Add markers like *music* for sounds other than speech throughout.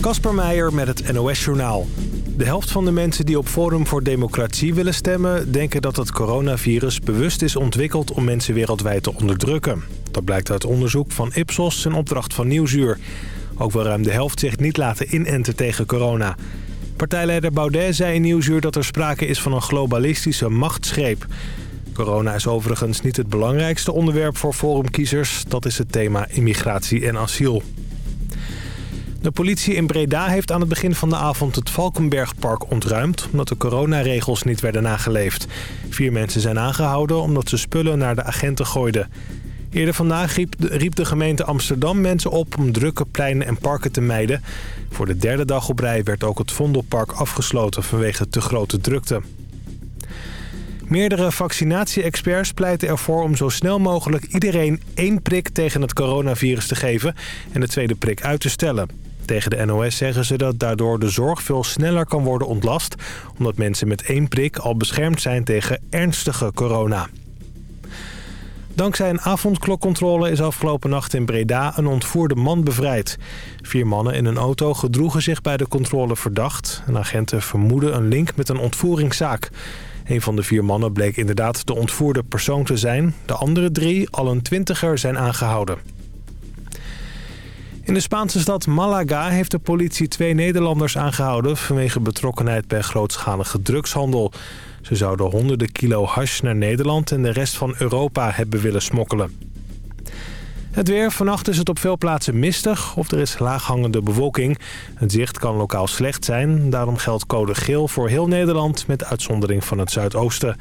Kasper Meijer met het NOS-journaal. De helft van de mensen die op Forum voor Democratie willen stemmen... denken dat het coronavirus bewust is ontwikkeld om mensen wereldwijd te onderdrukken. Dat blijkt uit onderzoek van Ipsos en opdracht van Nieuwsuur. Ook wil ruim de helft zich niet laten inenten tegen corona. Partijleider Baudet zei in Nieuwsuur dat er sprake is van een globalistische machtsgreep. Corona is overigens niet het belangrijkste onderwerp voor forumkiezers. Dat is het thema immigratie en asiel. De politie in Breda heeft aan het begin van de avond het Valkenbergpark ontruimd... omdat de coronaregels niet werden nageleefd. Vier mensen zijn aangehouden omdat ze spullen naar de agenten gooiden. Eerder vandaag riep de, gemeente Amsterdam mensen op om drukke pleinen en parken te mijden. Voor de derde dag op rij werd ook het Vondelpark afgesloten vanwege te grote drukte. Meerdere vaccinatie-experts pleiten ervoor om zo snel mogelijk iedereen één prik tegen het coronavirus te geven en de tweede prik uit te stellen. Tegen de NOS zeggen ze dat daardoor de zorg veel sneller kan worden ontlast... omdat mensen met één prik al beschermd zijn tegen ernstige corona. Dankzij een avondklokcontrole is afgelopen nacht in Breda een ontvoerde man bevrijd. Vier mannen in een auto gedroegen zich bij de controle verdacht. En agenten vermoeden een link met een ontvoeringszaak. Een van de vier mannen bleek inderdaad de ontvoerde persoon te zijn. De andere drie, al een twintiger, zijn aangehouden. In de Spaanse stad Malaga heeft de politie twee Nederlanders aangehouden... vanwege betrokkenheid bij grootschalige drugshandel. Ze zouden honderden kilo hash naar Nederland en de rest van Europa hebben willen smokkelen. Het weer. Vannacht is het op veel plaatsen mistig of er is laaghangende bewolking. Het zicht kan lokaal slecht zijn. Daarom geldt code geel voor heel Nederland met uitzondering van het zuidoosten.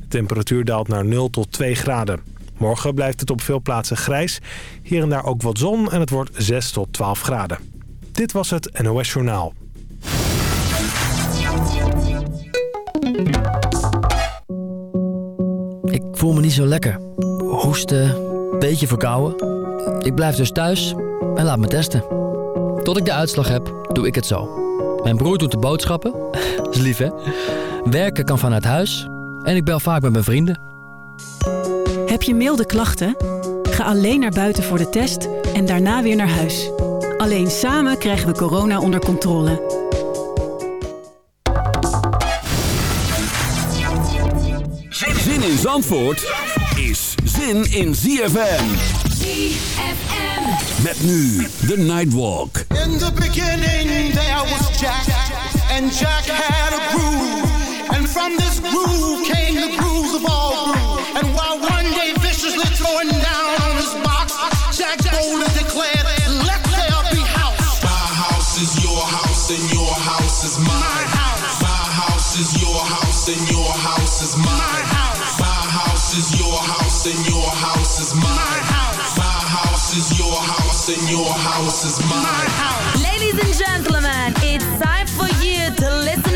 De temperatuur daalt naar 0 tot 2 graden. Morgen blijft het op veel plaatsen grijs. Hier en daar ook wat zon en het wordt 6 tot 12 graden. Dit was het NOS Journaal. Ik voel me niet zo lekker. Hoesten, beetje verkouden. Ik blijf dus thuis en laat me testen. Tot ik de uitslag heb, doe ik het zo. Mijn broer doet de boodschappen. *laughs* is lief, hè? Werken kan vanuit huis. En ik bel vaak met mijn vrienden. Je milde klachten? Ga alleen naar buiten voor de test en daarna weer naar huis. Alleen samen krijgen we corona onder controle. Zin in Zandvoort is zin in ZFM. ZFM. Met nu de Nightwalk. In the beginning there was Jack, and Jack had a groove. And from this groove came the grooves of all Ladies and gentlemen, it's time for you to listen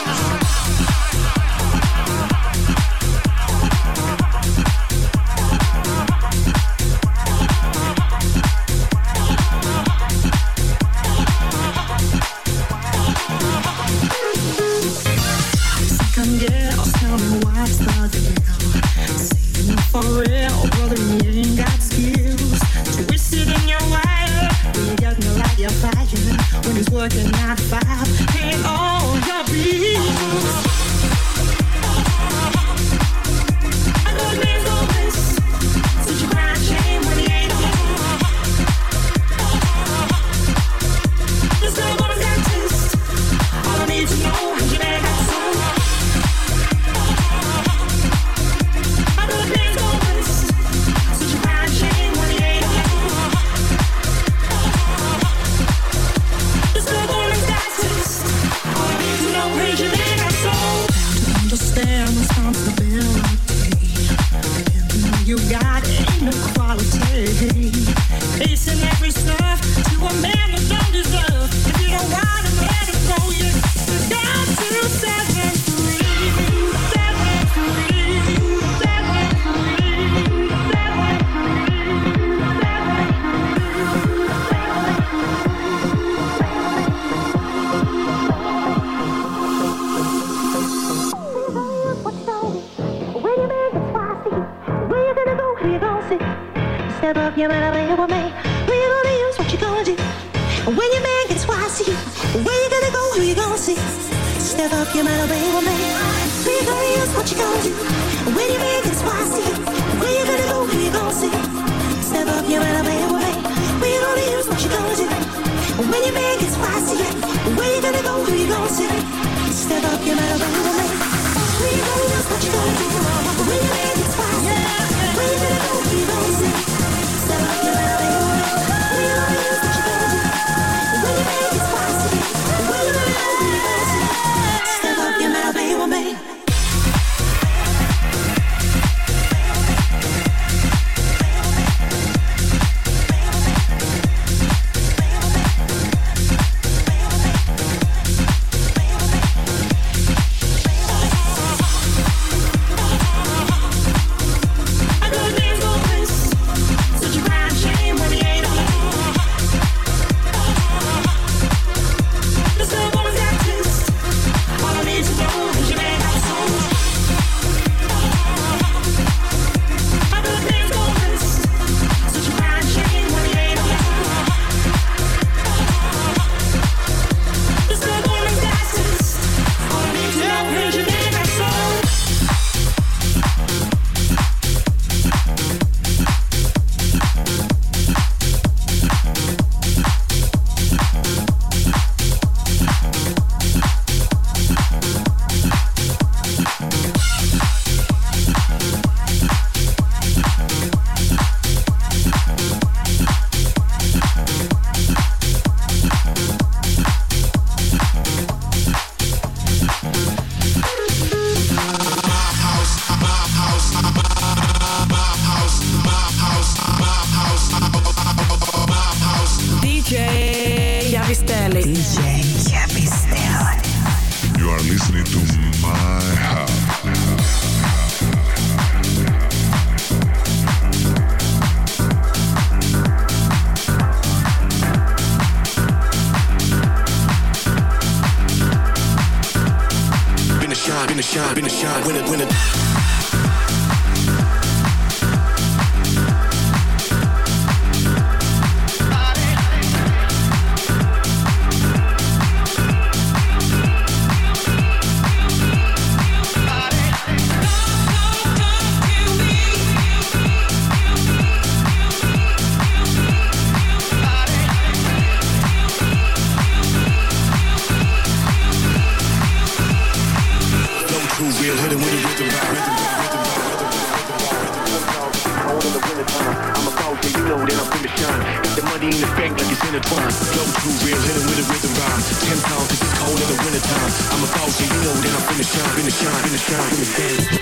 It's working nine to five. shine, in a shine, in a shine, win it, win it. the shark is in.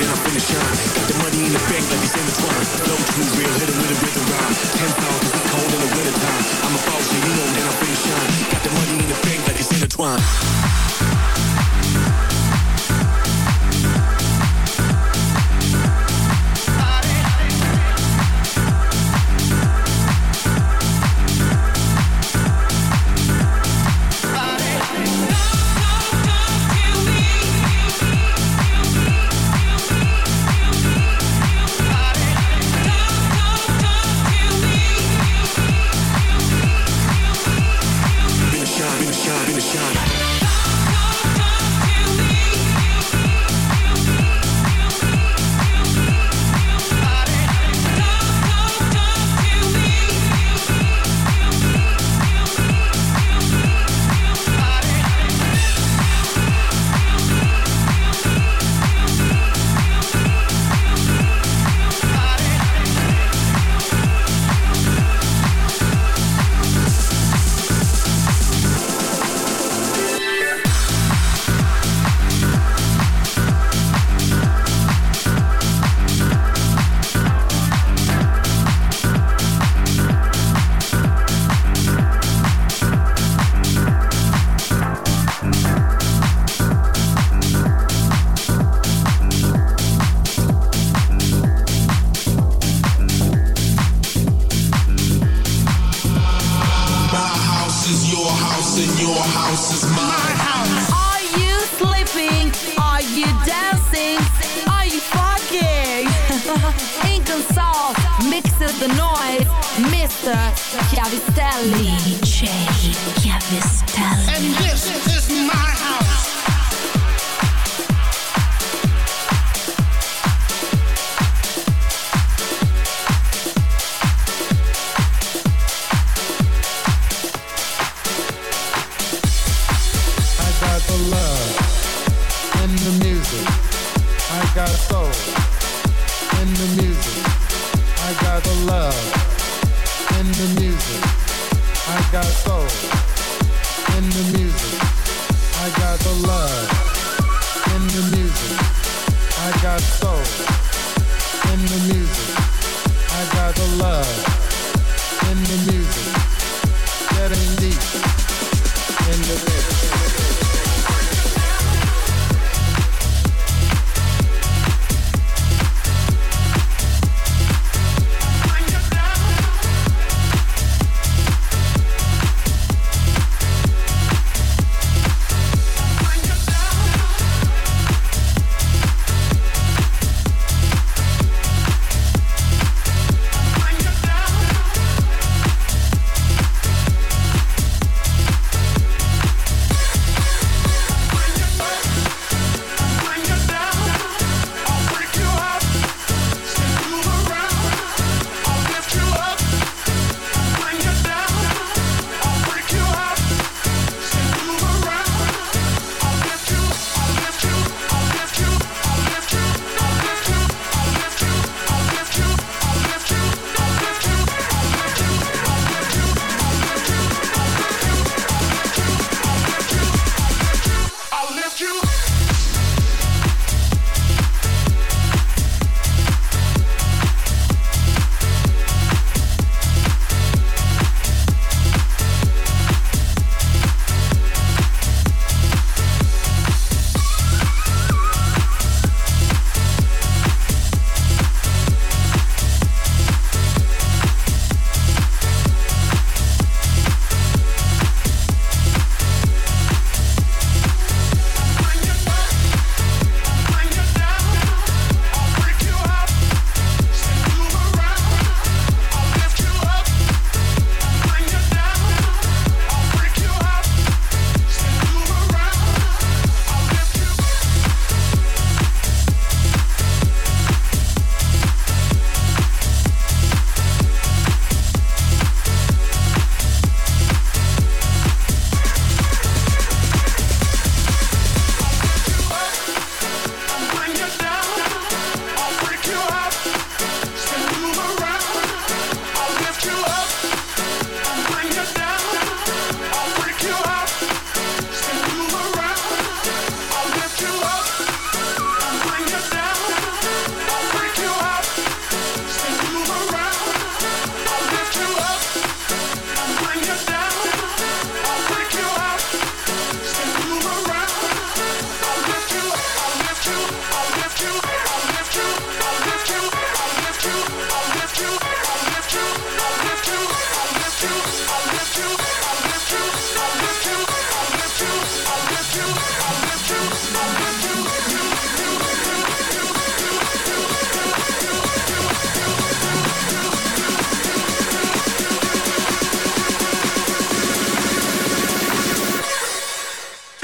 and I'm finna shine. Got the money in the bank like it's in the twine. No too real, hit him with a rhythm rhyme. Ten songs it's cold in the wintertime. I'm a boss, so you know that I'm finna shine. Got the money in the bank like it's in a twine. DJ Chiavistelli. And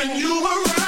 and you were right.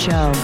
Show.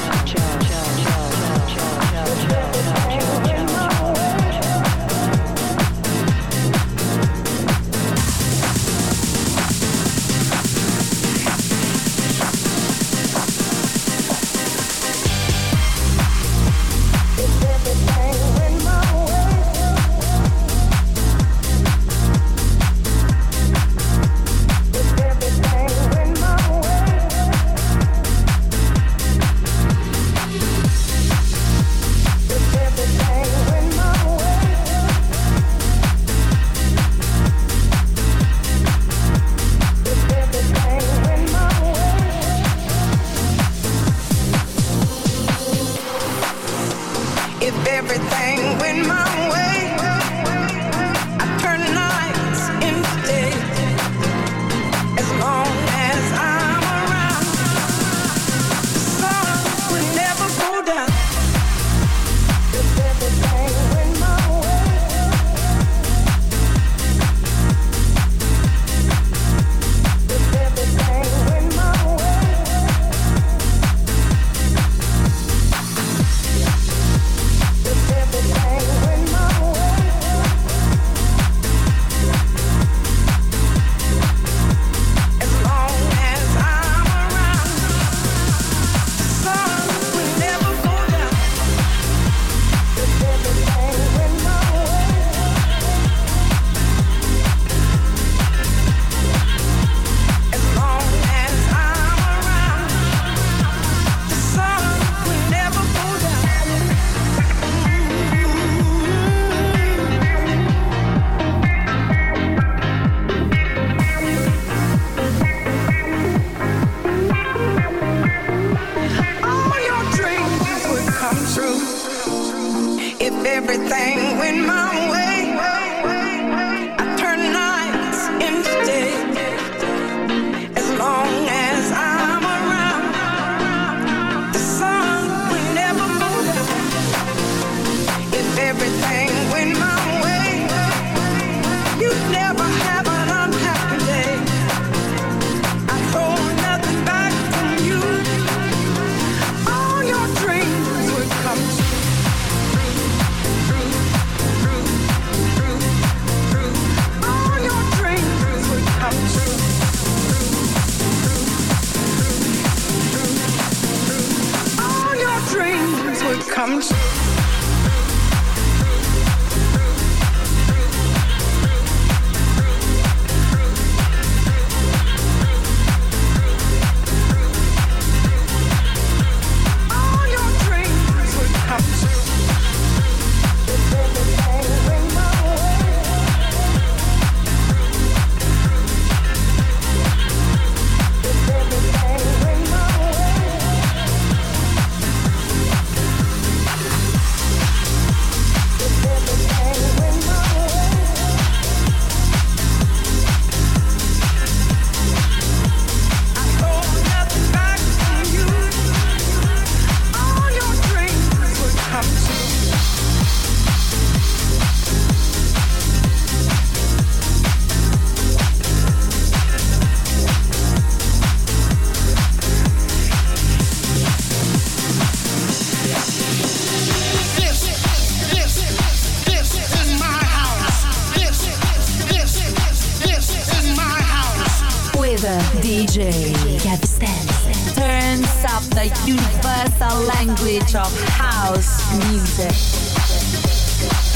Music.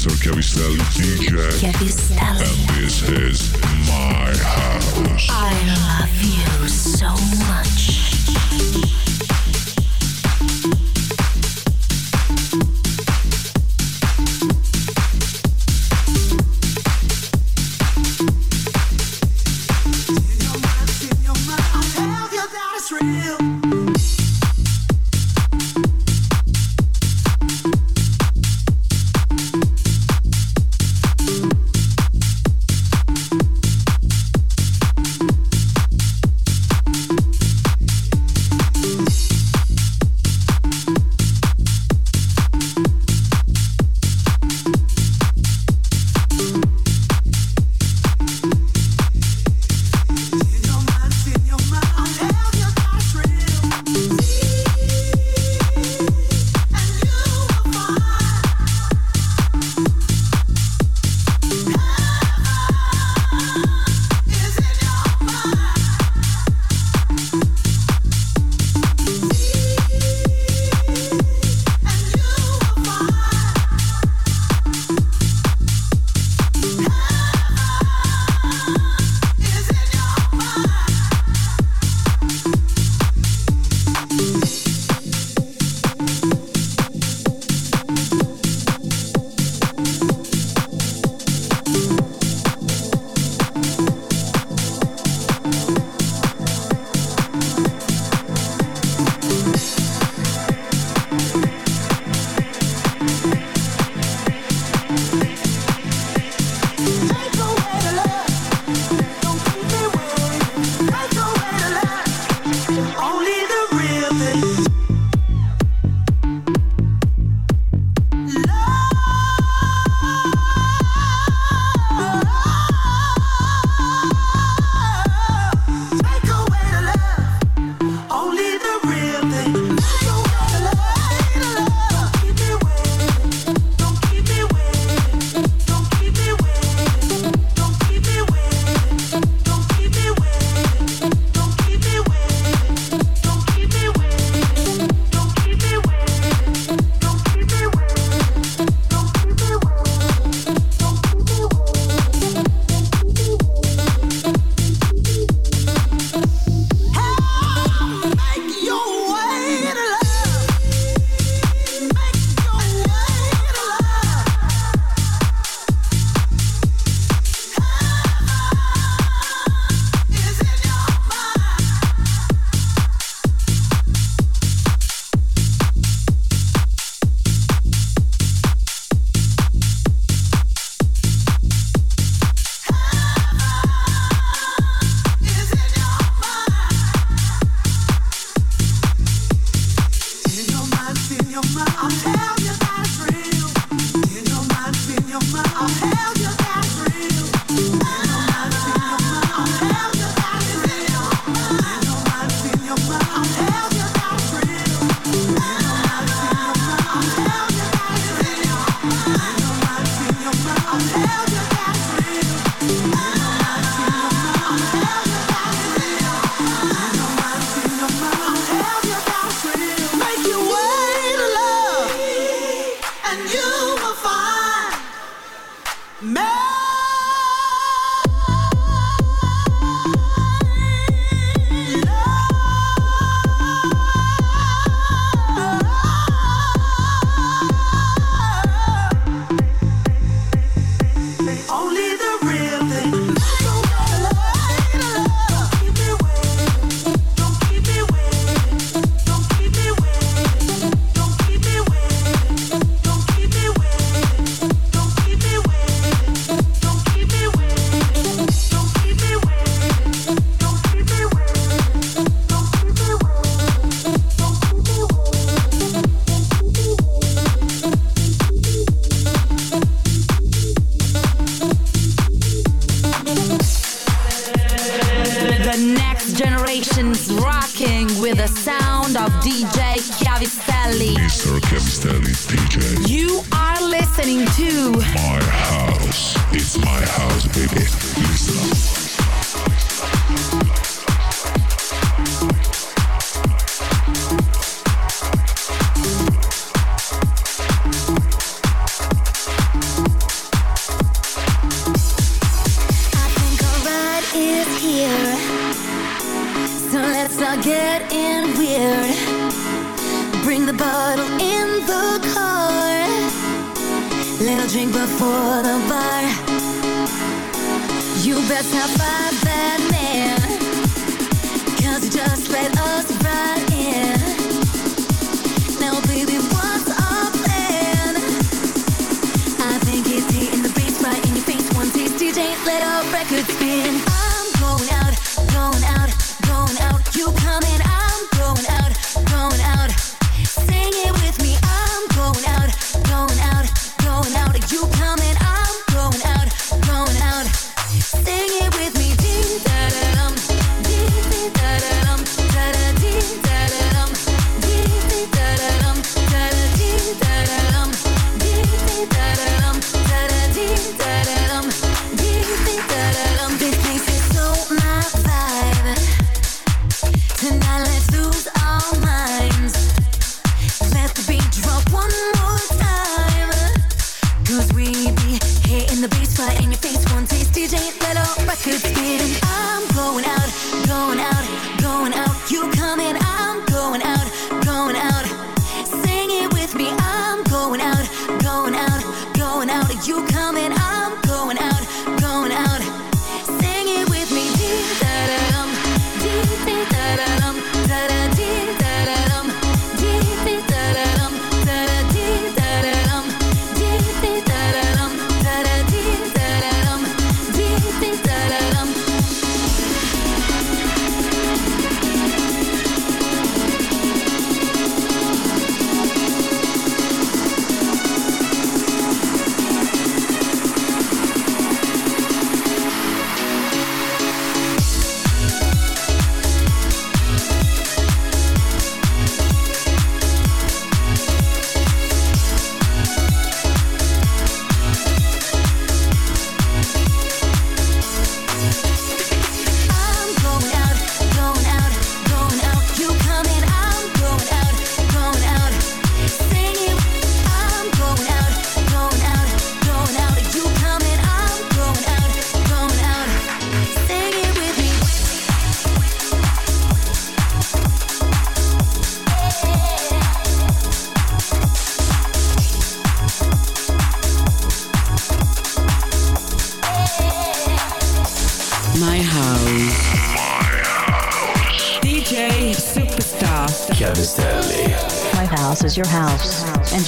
Mr. Cavistelli DJ. Chiavistelli. And this is my house.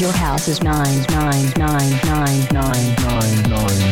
your house is 9999999.